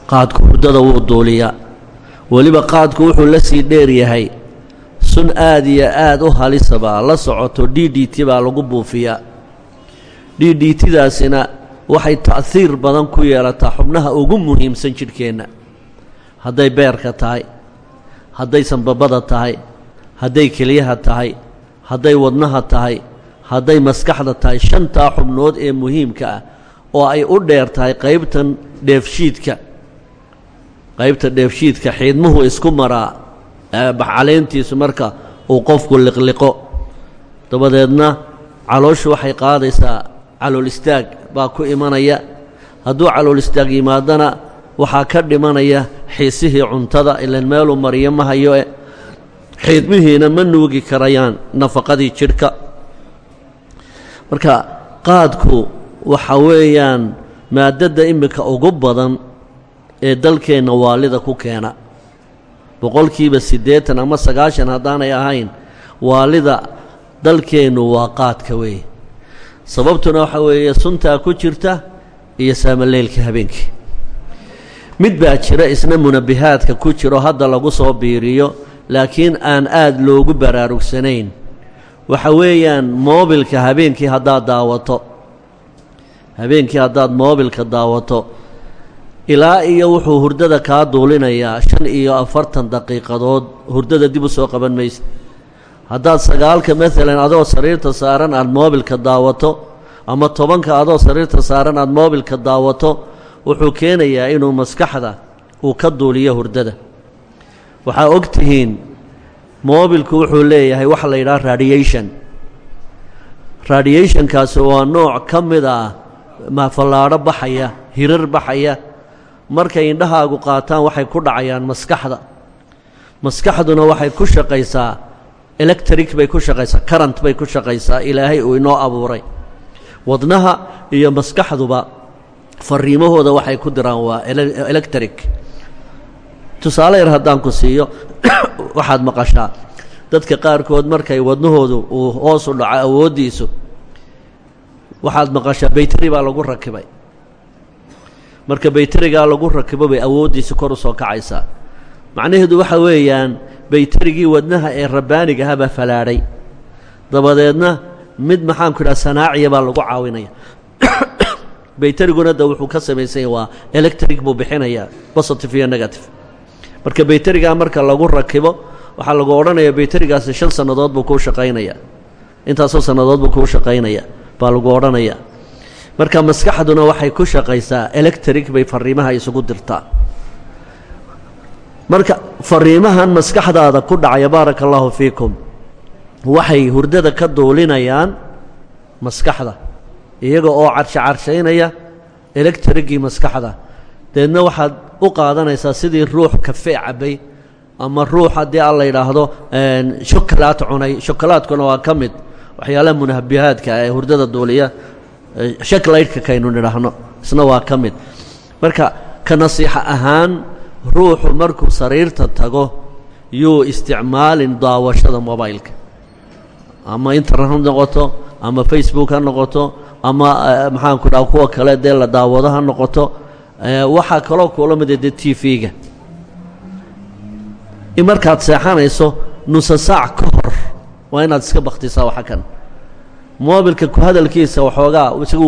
Qaadku hurdada wuu duuliyaa weliba qaadku wuxuu la sii dheer yahay. Sun aad iyo aad u halisabaa la socoto d d t baa lagu buufiyaa. D d tdaasina waxay ta'hiir badan ku yeelataa xubnaha ugu muhiimsan jidhkeenna. Hadday beerka tahay hadday sanbabada tahay hadday keliyaha tahay hadday wadnaha tahay hadday maskaxda tahay shantaa xubnood ee muhiimka ah oo ay u dheer tahay qaybtan dheefshiidka qaybta dheefshiidka xiidmuhu isku maraa baxcaleentiisu marka uu qofku liqliqo. Dabadeedna calooshu waxay qaadaysaa calool istaag baa ku imanaya. Hadduu calool istaag yimaadana waxaa ka dhimanaya xiisihii cuntada ilan meeluu mariyo ma hayo e xiidmihiina ma nuugi karayaan nafaqadii jidhka. Marka qaadku waxa weeyaan maadadda iminka ugu badan ee dalkeenna waalida ku keena. Boqolkiiba siddeetan ama sagaashan haddaanay ahayn waalida dalkeennu waa qaadka weeye. Sababtuna waxa weeye suntaa ku jirta iyo saamaleylka habeenkii mid baa jira isna munabbihaadka ku jiro hadda lagu soo biiriyo laakiin aan aad loogu baraarugsanayn. Waxa weeyaan moobilka habeenkii haddaad daawato. Habeenkii haddaad moobilka daawato. Ilaa iyo wuxuu hurdada kaa duulinayaa shan iyo afartan daqiiqadood hurdada dib u soo qaban maysa. Haddaad sagaalka maalan adoo sariirta saaran aad moobilka daawato ama tobanka adoo sariirta saaran aad moobilka daawato wuxuu keenayaa inuu maskaxda uu ka duuliyo hurdada. Waxaa og tihiin moobilku wuxuu leeyahay waxa la yidhaha radiation. Radiationkaasi waa nooc ka mid ah mafallaadho baxaya hirar baxaya markay indhahaagu qaataan waxay ku dhacayaan maskaxda. Maskaxduna waxay ku shaqaysaa electric bay ku shaqaysaa current bay ku shaqaysaa ilaahay uu inoo abuuray. Wadnaha iyo maskaxduba fariimahooda waxay ku diraan waa electric. Tusaale yar haddaan ku siiyo waxaad maqashaa dadka qaarkood markay wadnahoodu uu hoos u dhaco awooddiisu waxaad maqashaa bayteri baa lagu rakibay. Marka bayterigaa lagu rakibo bay awooddiisa kor u soo kacaysaa. Macnaheedu waxa weeyaan bayterigii wadnaha ee rabbaaniga ahabaa falaadhay dabadeedna mid maxaanku idhaha sanaaciya baa lagu caawinaya bayteriguna da wuxuu ka samaysanya waa electric buu bixinayaa positive iyo negative. Marka bayterigaa marka lagu rakibo waxaa lagu odhanayaa bayterigaasi shan sannadood buu kuu shaqaynaya. Intaasoo sannadood buu kuu shaqaynaya baa lagu odhanayaa. Marka maskaxduna waxay ku shaqaysaa electric bay fariimaha isugu dirtaa. Marka fariimahan maskaxdaada ku dhacaya baaraka allaahu fiikum waxay hurdada ka duulinayaan maskaxda iyaga oo carsha carshaynaya electrigii maskaxda. Deedna waxaad u qaadanaysaa sidii ruux kafee cabbay ama ruux haddii a la yidhaahdo shokolaad cunay. Shokolaadkuna waa ka waxyaalaha munahabihaadka ee hurdada duuliya shaklaytka kaynu nidhaahno isna waa ka marka ka ahaan ruuxu markuu sariirta tago yuu isticmaalin daawashada mobaylka. Ama internet ha noqoto ama facebook ha noqoto ama maxaanku dhaha kuwa kale dee la daawado ha noqoto waxaa kaloo kuula mida dee t v-ga. In markaad seexanayso nusa saac ka hor waa inaad iska bakhtisaa waxa kan. Moobilka ku hadalkiisa waxoogaa isagu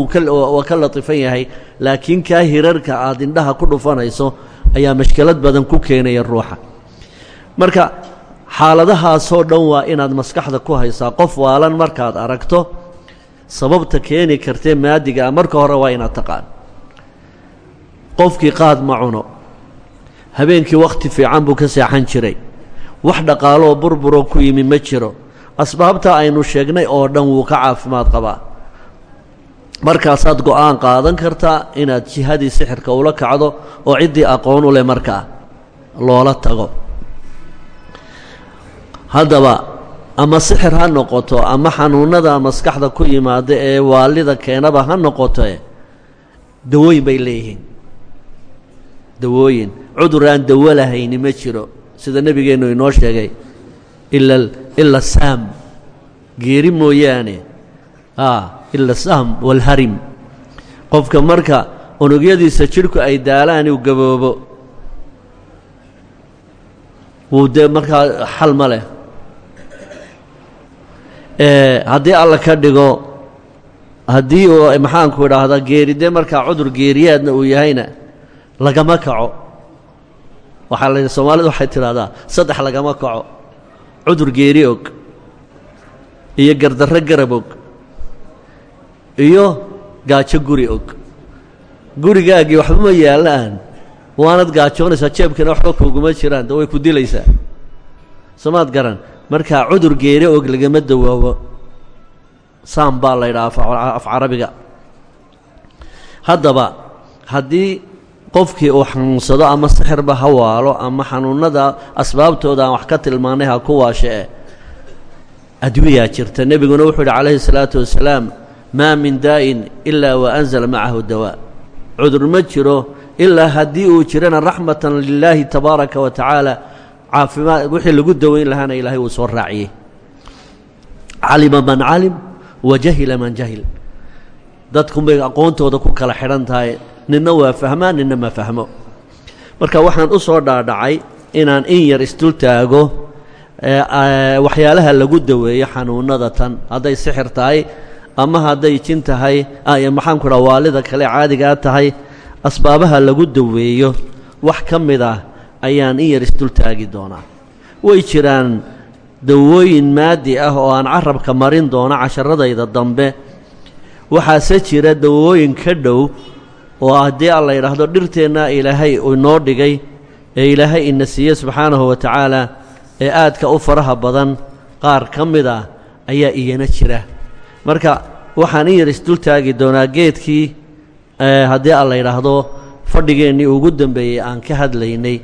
waa ka latifan yahay laakiin kaa hirarka aad indhaha ku dhufanayso ayaa mashkelad badan ku keenaya ruuxa. Marka xaaladahaasoo dhan waa inaad maskaxda ku haysaa qof waalan markaad aragto sababta keeni kartee maadiga ah marka hore waa inaad taqaan. Qofkii qaad ma cuno. Habeenkii wakhti fiican buu ka seexan jiray. Wax dhaqaaloo burburoo ku yimi ma jiro. Asbaabta aynu sheegnay oo dhan wuu ka caafimaad qabaa. Markaasaad go'aan qaadan kartaa inaad jihadii sixirka ula kacdo oo ciddii aqoon u leh markaa loola tago. Haddaba ama sixir ha noqoto ama xanuunnada maskaxda ku yimaada ee waalida keenaba ha noqotoe dawooyin bay leeyihiin. Dawooyin. Cudur aan dawo lahayni ma jiro. Sida nebigeennu inoo sheegay ila saam geeri mooyaane. Ila saam walharim qofka marka unugyadiisa jidhku ay daalaan uu gaboobo. Wuu dee markaa xal ma leh haddii alla ka dhigo haddii uu maxaanku idhaahdaa geeri dee markaa cudur geeriyaadna uu yahayna lagama kaco. Waxaa la yidhi soomaalida waxay tidhahdaa saddex lagama kaco. Cudur geeri iyo gardarro garab iyo gaajo guri og. Gurigaagii waxba ma yaallaan waanad gaajoonaysaa jeebkana waxba kuuguma jiraan way ku dilaysaa. Soomaad garan markaa cudur geeri og lagama dawoobo. Saam baa la yidhaha af carabiga. Haddaba haddii qofkii uu xanuunsado ama sixirba ha waalo ama xanuunnada asbaabtooda wax ka tilmaanay ha ku waashee adwiyaa jirta. Nebiguna wuxuu yidhi calayhi salaatu wasalaam maa min daa'in ilaa wa anzala macahu dawaa. Cudur ma jiro ilaa haddii uu jirana raxmatan lilaahi tabaaraka wa tacaala caafimaad wixii lagu daweyn lahaana ilaahay uu soo raaciyey. Calima man calim wa jahila man jahil. Dadkunbay aqoontooda ku kala xidhan tahay ninna waa fahmaa ninna ma fahmo. Marka waxaan u soo dhaadhacay inaan in yar isdul taago waxyaalaha lagu daweeyo xanuunnada tan. Hadday sixir tahay ama hadday jin tahay maxaanku dhaha waalida kale caadigaa tahay asbaabaha lagu daweeyo wax ka mid ah ayaan in yar isdul taagi doonaa. Way jiraan dawooyin maadi ah oo aan carabka marin doono casharadayda dambe. Waxaase jira dawooyin ka dhow oo haddii a la yidhaahdo dhirteenna ilaahay inoo dhigay ee ilaahay ina siiye subxaanahu wa tacaala ee aadka u faraha badan qaar ka mid ah ayaa iyana jira. Marka waxaan in yar isdul taagi doonaa geedkii haddii a la yidhaahdo fadhigeennii ugu dambeeyey aan ka hadlaynay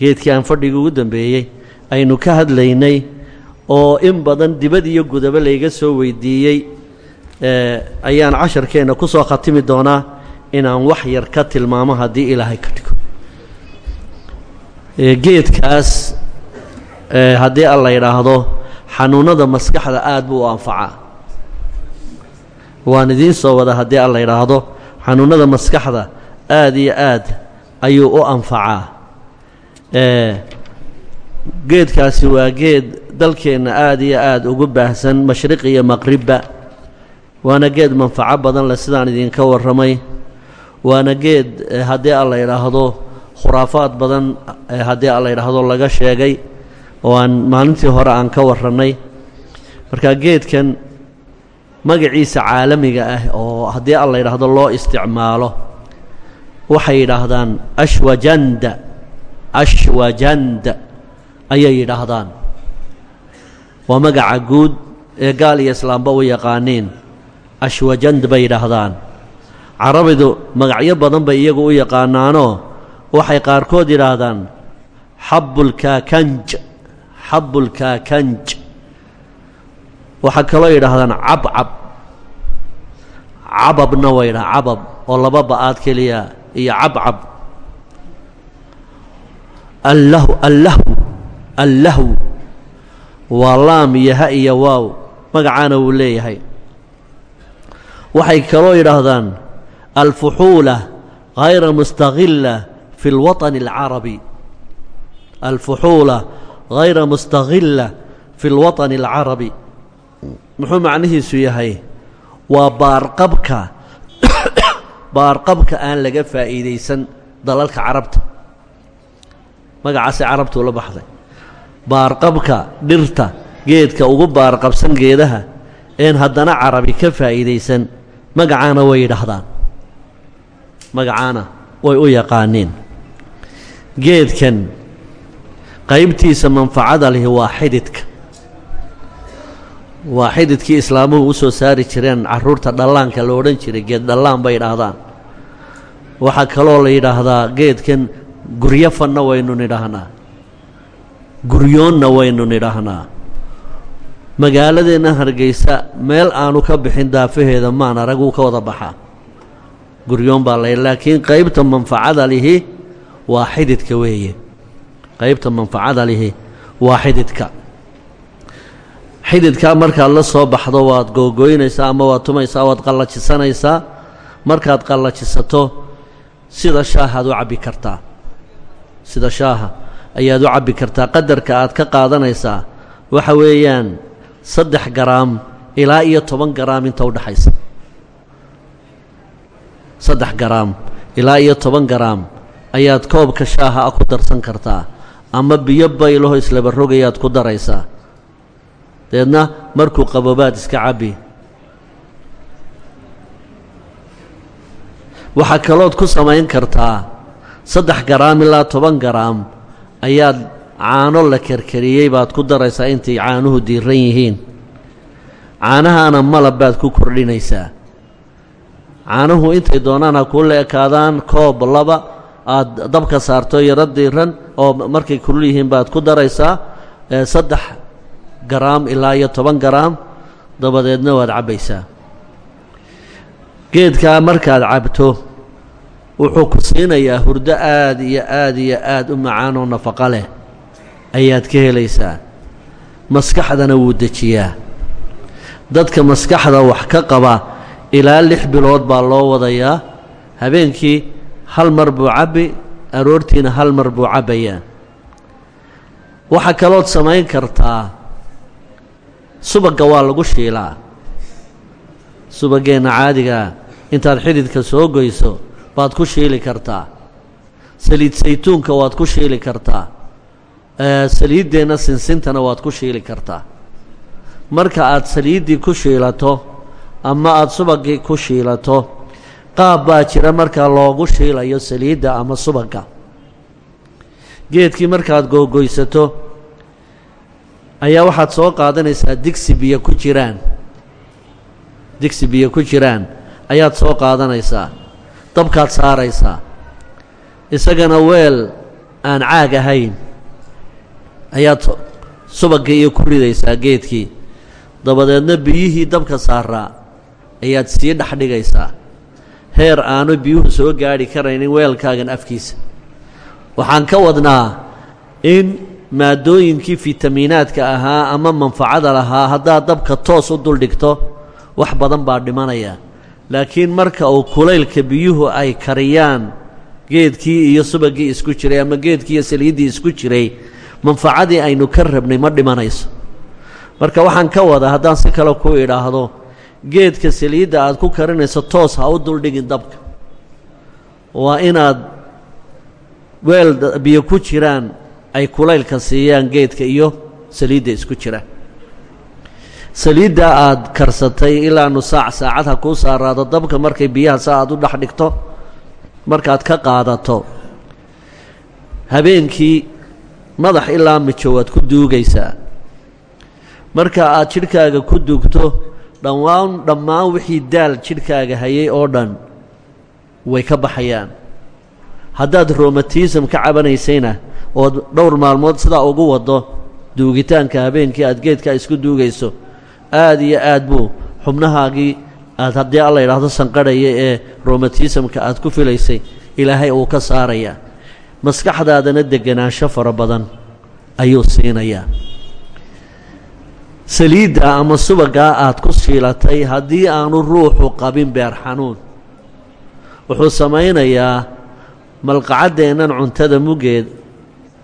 geedkii aan fadhigii ugu dambeeyey aynu ka hadlaynay oo in badan dibad iyo gudaba layga soo weydiiyey ayaan casharkeenna ku soo khatimi doonaa inaan wax yar ka tilmaamo haddii ilaahay ka dhigo. Geedkaas haddii a la yidhaahdo xanuunnada maskaxda aad buu u anfacaa. Waan idiin soo wada haddii a la yidhaahdo xanuunnada maskaxda aad iyo aad ayuu u anfacaa geedkaasi waa geed dalkeenna aad iyo aad ugu baahsan mashriq iyo maqribba waana geed manfaco badan leh sidaan idinka warramay. Waana geed haddii a la yidhaahdo khuraafaad badan haddii a la yidhaahdo laga sheegay oo aan maalintii hore aan ka warrannay marka geedkan magaciisa caalamiga ah oo haddii a la yidhaahdo loo isticmaalo waxay yidhaahdaan ashwajanda ashwajanda ayay yidhaahdaan. Waa magaca guud ee gaal iyo islaamba u yaqaaniin. Ashwajand bay yidhaahdaan. Carabidu magacyo badan bay iyagu u yaqaanaanoo waxay qaarkood yidhaahdaan xabbulkaakanj xabbulkaakanj waxaa kaloo yidhaahdaan cabcab. Cababna waa yidhaha cabab oo laba ba'aad keliya iyo cabcab allahu allahu allahu waa laam iyo ha iyo waaw magacaana wuu leeyahay waxay kaloo yidhaahdaan alfuxuula hayra mustaqila fi اlwaطn اlcarabi alfuxuula hayra mustaqila fi اlwaطn اlcarabi muxuu macnihiisu yahay waa baarqabka baarqabka aan laga faa'iidaysan dalalka carabta magacaasay carabtuu la baxday. Baarqabka dhirta geedka ugu baarqabsan geedaha een haddana carabi ka faa'iidaysan magacaana way yidhaahdaan. Magacaana way u yaqaaniin. Geedkan qaybtiisa manfacada lihi waa xididka. Waa xididkii islaamuhu u soo saari jireen carruurta dhallaanka la odhan jiray geed dhallaan bay idhaahdaan waxaa kaloo la yidhaahdaa geedkan guryafanna waynu nidhaahnaa guryoonna waynu nidhaahnaa magaaladeenna hargeysa meel aanu ka bixin daafaheeda maan araguu ka wada baxaa guryoon baa la laakiin qaybta manfacada lihi waa xididka weeye qaybta manfacada lihi waa xididka xididkaa markaad la soo baxdo waad googoynaysaa ama waad tumaysaa waad qallajisanaysaa markaad qallajisato sida shaahaad u cabbi kartaa sida shaaha ayaad u cabbi kartaa qadarka aad ka qaadanaysaa. Waxa weeyaan saddex garaam ilaa iyo toban garaam inta u dhaxaysa. Saddex garaam ilaa iyo toban garaam ayaad koobka shaaha a ku darsan kartaa ama biyo baylaho islaba rogayaad ku daraysaa. Dabeedna markuu qaboobaad iska cabbi. Waxaa kalood ku samayn kartaa saddex garaam ilaa toban garaam ayaad caano la karkariyey baad ku daraysaa intay caanuhu diiran yihiin. Caanahaana malab baad ku kordhinaysaa. Caanuhu intay doonaan ha kuu la koob laba aad dabka saarto yaro diiran oo markay kulul yihiin baad ku daraysaa saddex garaam ilaa iyo toban garaam dabadeedna waad cabbaysaa. Geedkaa markaad cabto wuxuu ku siinayaa hurdo aad iyo aad iyo aad u macaan oo nafaqo leh. Ayaad ka helaysaa. Maskaxdana wuu dejiyaa. Dadka maskaxda wax ka qaba ilaa lix bilood baa loo wadayaa. Habeenkii hal mar buu cabbi aroortiina hal mar buu cabbayaa. Waxaa kalood samayn kartaa subagga waa lagu shiilaa. Subaggeenna caadigaa intaad xididka soo goyso baad ku shiili kartaa. Saliid saytuunka waad ku shiili kartaa. Saliiddeenna sinsintana waad ku shiili kartaa. Marka aad saliiddii ku shiilato ama aad subaggii ku shiilato qaab baa jira markaa loogu shiilayo saliidda ama subagga geedkii markaad googoysato ayaa waxaad soo qaadanaysaa digsi biyo ku jiraan. Digsi biyo ku jiraan ayaad soo qaadanaysaa dabkaad saaraysaa. Isagana weel aan caag ahayn. Ayaad subagga iyo ku ridaysaa geedkii. Dabadeedna biyihii dabka saaraa ayaad sii dhex dhigaysaa. Heer aanu biyuhu soo gaadhi karaynin weelkaagan afkiisa. Waxaan ka wadnaa in maadooyinkii fitamiinaadka ahaa ama manfacada lahaa haddaad dabka toos u duldhigto wax badan baa dhimanaya laakiin marka uu kulaylka biyuhu ay kariyaan geedkii iyo subagii isku jiray ama geedkii iyo saliiddii isku jiray manfacadii aynu ka rabnay ma dhimanayso. Marka waxaan ka wadaa haddaan si kale ku idhaahdo geedka saliidda aad ku karinayso toos ha u duldhigin dabka. Waa inaad weel biyo ku jiraan ay kulaylka siiyaan geedka iyo saliidda isku jira saliidda aad karsatay ilaa nusaac saacad ha kuu saaraado dabka markay biyaha sa aad u dhex dhigto markaad ka qaadato habeenkii madax ilaa mijo waad ku duugaysaa. Marka aad jidhkaaga ku duugto dhammaan dhammaan wixii daal jidhkaaga hayay oo dhan way ka baxayaan. Haddaad romatism ka cabanaysayna ood dhowr maalmood sidaa ugu waddo duugitaanka habeenkii aad geedka isku duugayso aad iyo aad buu xubnahaagii aad haddii alla yidhaahdo sanqadhaya ee romatismka aad ku filaysay ilaahay uu ka saarayaa. Maskaxdaadana deganaansho fara badan ayuu siinayaa. Saliidda ama subagaa aad ku shiilatay haddii aanu ruuxu qabin beer xanuun. Wuxuu samaynayaa malqacaddeennan cuntada muggeed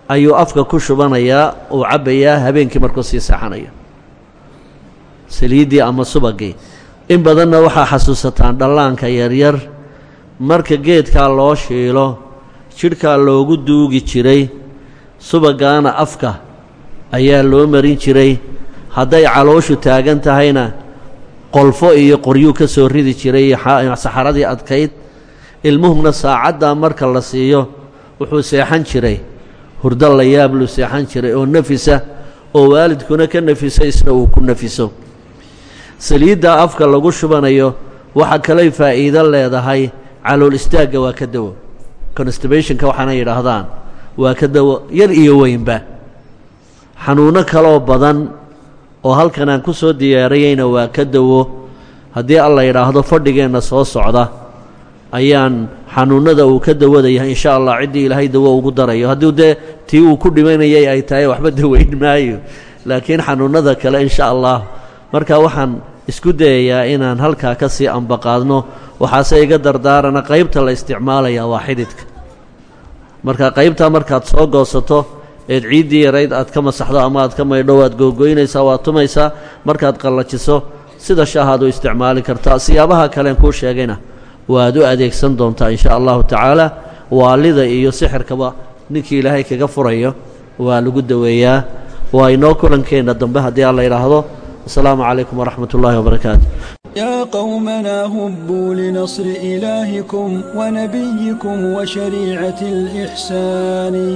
ayuu afka ku shubanayaa uu cabbayaa habeenkii markuu sii seexanayo saliiddii ama subagii. In badanna waxaa xasuusataan dhallaanka yaryar marka geedkaa loo shiilo jidhkaa loogu duugi jiray subagaana afka ayaa loo marin jiray. Hadday calooshu taagan tahayna qolfo iyo qoryuu ka soo ridi jiray saxaradii adkayd. Ilmuhuna saacaddaa marka la siiyo wuxuu seexan jiray. Hurdo la yaabluu seexan jiray oo nafisa oo waalidkuna ka nafisa isna uu ku nafiso saliiddaa afka lagu shubanayo waxa kalay faa'iido leedahay calool istaagga waa ka dawo. Constibationka waxaana yidhaahdaan waa ka dawo yar iyo weynba. Xanuunno kaloo badan oo halkan aan ku soo diyaariyeyna waa ka dawo. Haddii alla yidhaahdo fadhigeenna soo socda ayaan xanuunnada uu ka dawada yahay insha allah ciddii ilaahay dawo ugu darayo. Haddii dee tii uu ku dhimanayay ay tahay waxba daweyn maayo. Laakiin xanuunnada kale insha allah marka waxaan isku dayayaa inaan halkaa ka sii ambaqaadno waxaase iga dardaarana qaybta la isticmaalayaa waa xididka. Marka qaybtaa markaad soo goosato eed ciiddii yarayd aad ka masaxdo ama aad ka maydho waad googoynaysaa waad tumaysaa markaad qallajiso sida shaahaad u isticmaali kartaa siyaabaha kalean kuu sheegayna waad u adeegsan doontaa insha allahu tacaala. Waalida iyo sixirkaba ninkii ilaahay kaga furayo waa lagu daweeyaa. Waa inoo kulankeenna dambe haddii aan la yidhaahdo asalaamu calaykum waraxmat ullaahi wabarakaatu يا قومنا هبوا لنصر إلهكم ونبيكم وشريعة الإحسان